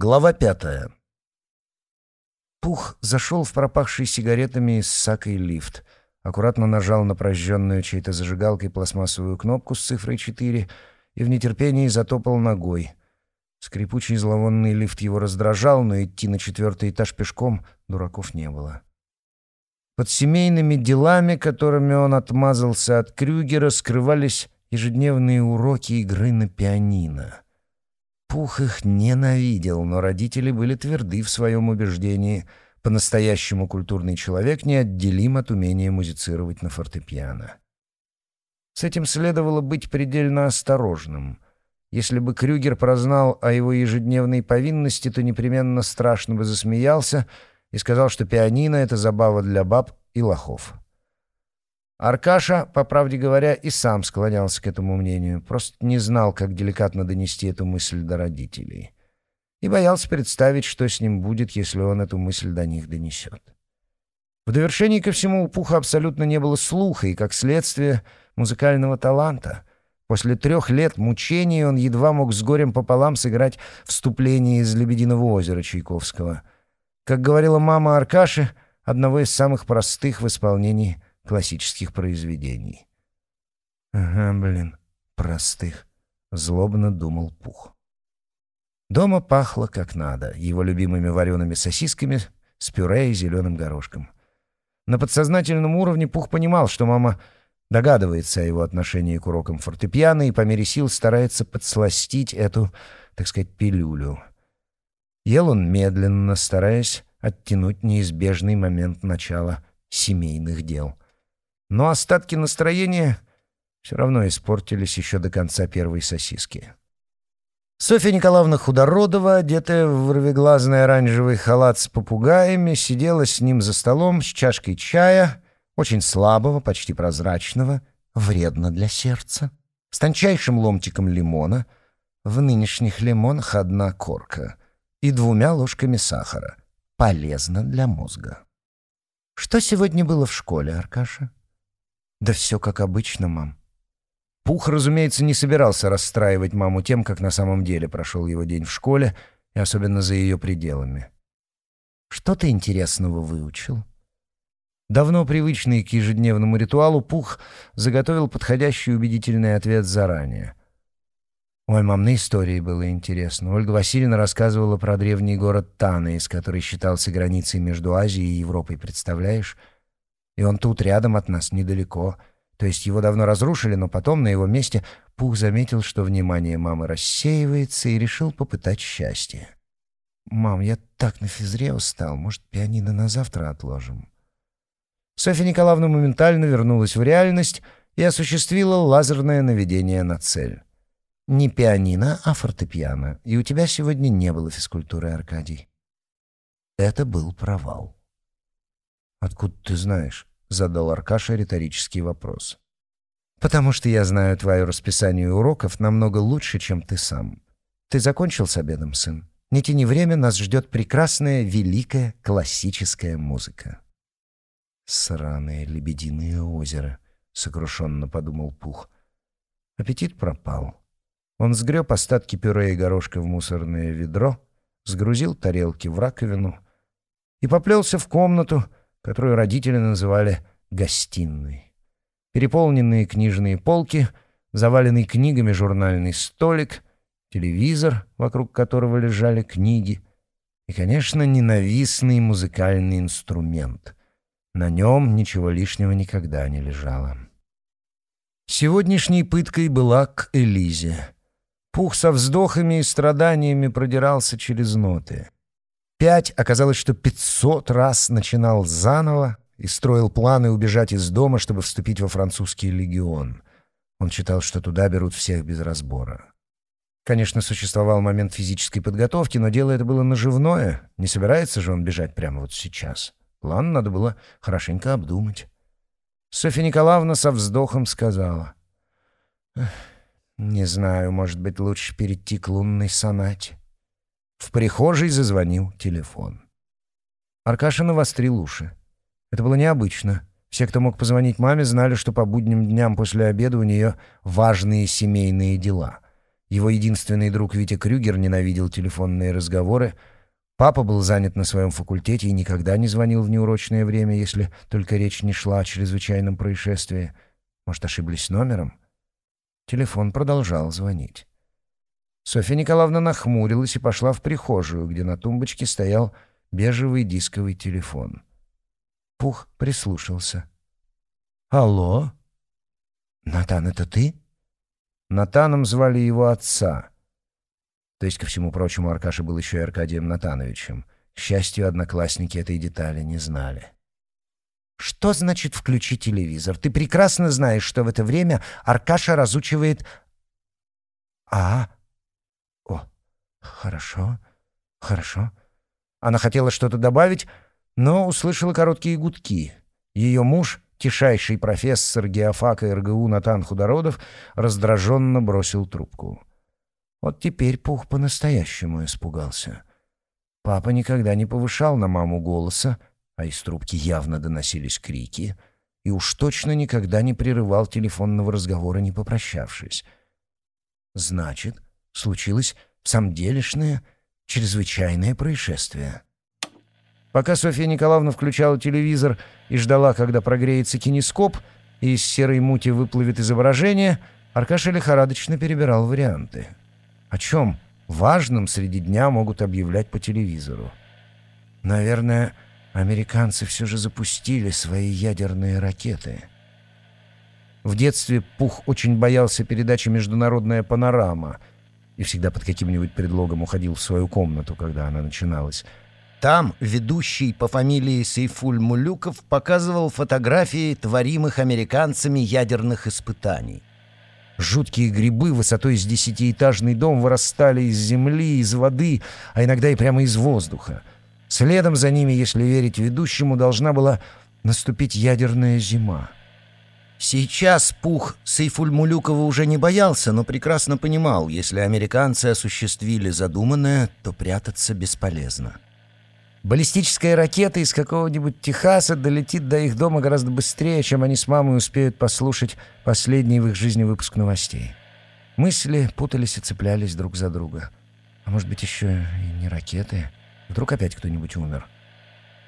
Глава пятая. Пух зашел в пропахший сигаретами с сакой лифт, аккуратно нажал на прожженную чьей-то зажигалкой пластмассовую кнопку с цифрой 4 и в нетерпении затопал ногой. Скрипучий зловонный лифт его раздражал, но идти на четвертый этаж пешком дураков не было. Под семейными делами, которыми он отмазался от Крюгера, скрывались ежедневные уроки игры на пианино — Пух их ненавидел, но родители были тверды в своем убеждении. По-настоящему культурный человек неотделим от умения музицировать на фортепиано. С этим следовало быть предельно осторожным. Если бы Крюгер прознал о его ежедневной повинности, то непременно страшно бы засмеялся и сказал, что пианино — это забава для баб и лохов. Аркаша, по правде говоря, и сам склонялся к этому мнению, просто не знал, как деликатно донести эту мысль до родителей. И боялся представить, что с ним будет, если он эту мысль до них донесет. В довершении ко всему у Пуха абсолютно не было слуха и, как следствие, музыкального таланта. После трех лет мучений он едва мог с горем пополам сыграть вступление из «Лебединого озера» Чайковского. Как говорила мама Аркаши, одного из самых простых в исполнении – классических произведений. «Ага, блин, простых», — злобно думал Пух. Дома пахло как надо, его любимыми вареными сосисками с пюре и зеленым горошком. На подсознательном уровне Пух понимал, что мама догадывается о его отношении к урокам фортепиано и по мере сил старается подсластить эту, так сказать, пилюлю. Ел он медленно, стараясь оттянуть неизбежный момент начала семейных дел — но остатки настроения все равно испортились еще до конца первой сосиски. Софья Николаевна Худородова, одетая в вырвиглазный оранжевый халат с попугаями, сидела с ним за столом с чашкой чая, очень слабого, почти прозрачного, вредно для сердца, с тончайшим ломтиком лимона, в нынешних лимонах одна корка, и двумя ложками сахара, полезно для мозга. «Что сегодня было в школе, Аркаша?» «Да все как обычно, мам». Пух, разумеется, не собирался расстраивать маму тем, как на самом деле прошел его день в школе, и особенно за ее пределами. «Что ты интересного выучил?» Давно привычный к ежедневному ритуалу, Пух заготовил подходящий убедительный ответ заранее. Ой, мам, на истории было интересно. Ольга Васильевна рассказывала про древний город Танейс, который считался границей между Азией и Европой, представляешь? И он тут, рядом от нас, недалеко. То есть его давно разрушили, но потом на его месте Пух заметил, что внимание мамы рассеивается, и решил попытать счастье. «Мам, я так на физре устал. Может, пианино на завтра отложим?» Софья Николаевна моментально вернулась в реальность и осуществила лазерное наведение на цель. «Не пианино, а фортепиано. И у тебя сегодня не было физкультуры, Аркадий». Это был провал. «Откуда ты знаешь?» — задал Аркаша риторический вопрос. «Потому что я знаю твое расписание уроков намного лучше, чем ты сам. Ты закончил с обедом, сын? Не тяни время, нас ждет прекрасная, великая, классическая музыка». «Сраное лебединое озеро», — сокрушенно подумал Пух. Аппетит пропал. Он сгреб остатки пюре и горошка в мусорное ведро, сгрузил тарелки в раковину и поплелся в комнату, которую родители называли «гостиной». Переполненные книжные полки, заваленный книгами журнальный столик, телевизор, вокруг которого лежали книги, и, конечно, ненавистный музыкальный инструмент. На нем ничего лишнего никогда не лежало. Сегодняшней пыткой была к Элизе. Пух со вздохами и страданиями продирался через ноты. Пять оказалось, что пятьсот раз начинал заново и строил планы убежать из дома, чтобы вступить во французский легион. Он считал, что туда берут всех без разбора. Конечно, существовал момент физической подготовки, но дело это было наживное. Не собирается же он бежать прямо вот сейчас. План надо было хорошенько обдумать. Софья Николаевна со вздохом сказала. «Не знаю, может быть, лучше перейти к лунной сонате». В прихожей зазвонил телефон. Аркаша навострил уши. Это было необычно. Все, кто мог позвонить маме, знали, что по будним дням после обеда у нее важные семейные дела. Его единственный друг Витя Крюгер ненавидел телефонные разговоры. Папа был занят на своем факультете и никогда не звонил в неурочное время, если только речь не шла о чрезвычайном происшествии. Может, ошиблись номером? Телефон продолжал звонить. Софья Николаевна нахмурилась и пошла в прихожую, где на тумбочке стоял бежевый дисковый телефон. Пух прислушался. «Алло? Натан, это ты?» Натаном звали его отца. То есть, ко всему прочему, Аркаша был еще и Аркадием Натановичем. К счастью, одноклассники этой детали не знали. «Что значит «включи телевизор»? Ты прекрасно знаешь, что в это время Аркаша разучивает...» «А? Хорошо, хорошо». Она хотела что-то добавить, но услышала короткие гудки. Ее муж, тишайший профессор геофака РГУ Натан Худородов, раздраженно бросил трубку. Вот теперь Пух по-настоящему испугался. Папа никогда не повышал на маму голоса, а из трубки явно доносились крики, и уж точно никогда не прерывал телефонного разговора, не попрощавшись. Значит, случилось самделишное, чрезвычайное происшествие. Пока Софья Николаевна включала телевизор и ждала, когда прогреется кинескоп, и из серой мути выплывет изображение, Аркаша лихорадочно перебирал варианты. О чем важном среди дня могут объявлять по телевизору? Наверное, американцы все же запустили свои ядерные ракеты. В детстве Пух очень боялся передачи «Международная панорама» и всегда под каким-нибудь предлогом уходил в свою комнату, когда она начиналась. Там ведущий по фамилии Сейфуль Мулюков показывал фотографии творимых американцами ядерных испытаний. Жуткие грибы высотой с десятиэтажный дом вырастали из земли, из воды, а иногда и прямо из воздуха. Следом за ними, если верить ведущему, должна была наступить ядерная зима. Сейчас Пух Сейфульмулюкова уже не боялся, но прекрасно понимал, если американцы осуществили задуманное, то прятаться бесполезно. Баллистическая ракета из какого-нибудь Техаса долетит до их дома гораздо быстрее, чем они с мамой успеют послушать последний в их жизни выпуск новостей. Мысли путались и цеплялись друг за друга. А может быть, еще и не ракеты? Вдруг опять кто-нибудь умер?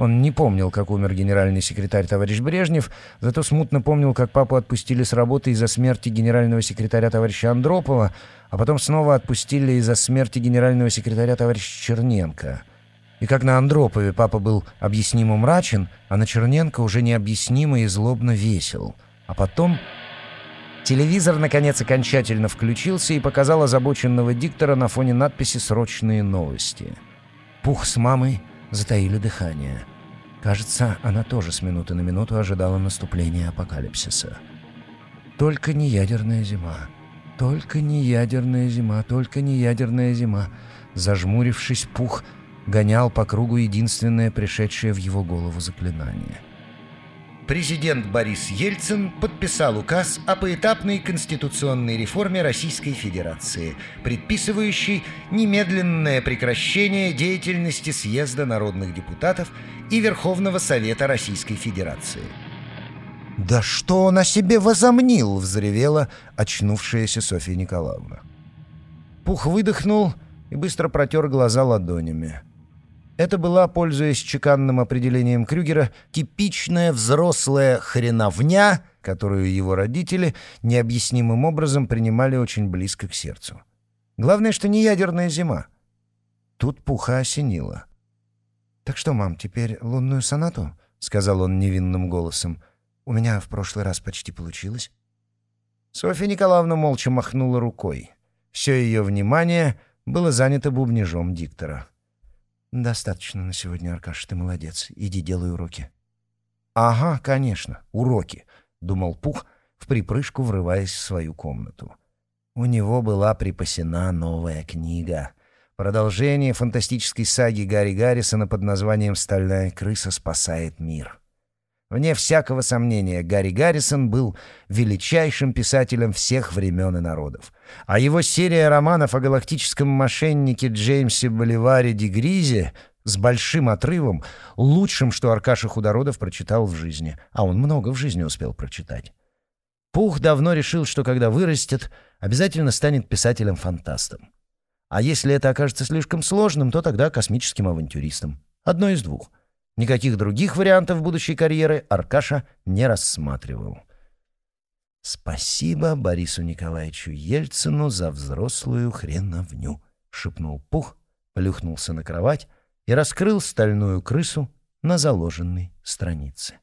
Он не помнил, как умер генеральный секретарь товарищ Брежнев, зато смутно помнил, как папу отпустили с работы из-за смерти генерального секретаря товарища Андропова, а потом снова отпустили из-за смерти генерального секретаря товарища Черненко. И как на Андропове папа был объяснимо мрачен, а на Черненко уже необъяснимо и злобно весел. А потом... Телевизор, наконец, окончательно включился и показал озабоченного диктора на фоне надписи «Срочные новости». Пух с мамой затаили дыхание. Кажется, она тоже с минуты на минуту ожидала наступления апокалипсиса. Только не ядерная зима. Только не ядерная зима, только не ядерная зима. Зажмурившись, Пух гонял по кругу единственное пришедшее в его голову заклинание. Президент Борис Ельцин подписал указ о поэтапной конституционной реформе Российской Федерации, предписывающий немедленное прекращение деятельности Съезда народных депутатов и Верховного Совета Российской Федерации. «Да что он о себе возомнил!» — взревела очнувшаяся Софья Николаевна. Пух выдохнул и быстро протер глаза ладонями. Это была, пользуясь чеканным определением Крюгера, типичная взрослая хреновня, которую его родители необъяснимым образом принимали очень близко к сердцу. Главное, что не ядерная зима. Тут пуха осенила. «Так что, мам, теперь лунную сонату?» — сказал он невинным голосом. «У меня в прошлый раз почти получилось». Софья Николаевна молча махнула рукой. Все ее внимание было занято бубнежом диктора. «Достаточно на сегодня, Аркаш, ты молодец. Иди делай уроки». «Ага, конечно, уроки», — думал Пух, в припрыжку врываясь в свою комнату. У него была припасена новая книга. Продолжение фантастической саги Гарри Гаррисона под названием «Стальная крыса спасает мир». Вне всякого сомнения, Гарри Гаррисон был величайшим писателем всех времен и народов. А его серия романов о галактическом мошеннике Джеймсе Боливаре де Гризе с большим отрывом, лучшим, что Аркаша Худородов прочитал в жизни. А он много в жизни успел прочитать. Пух давно решил, что когда вырастет, обязательно станет писателем-фантастом. А если это окажется слишком сложным, то тогда космическим авантюристом. Одно из двух. Никаких других вариантов будущей карьеры Аркаша не рассматривал. «Спасибо Борису Николаевичу Ельцину за взрослую хреновню», — шепнул Пух, плюхнулся на кровать и раскрыл стальную крысу на заложенной странице.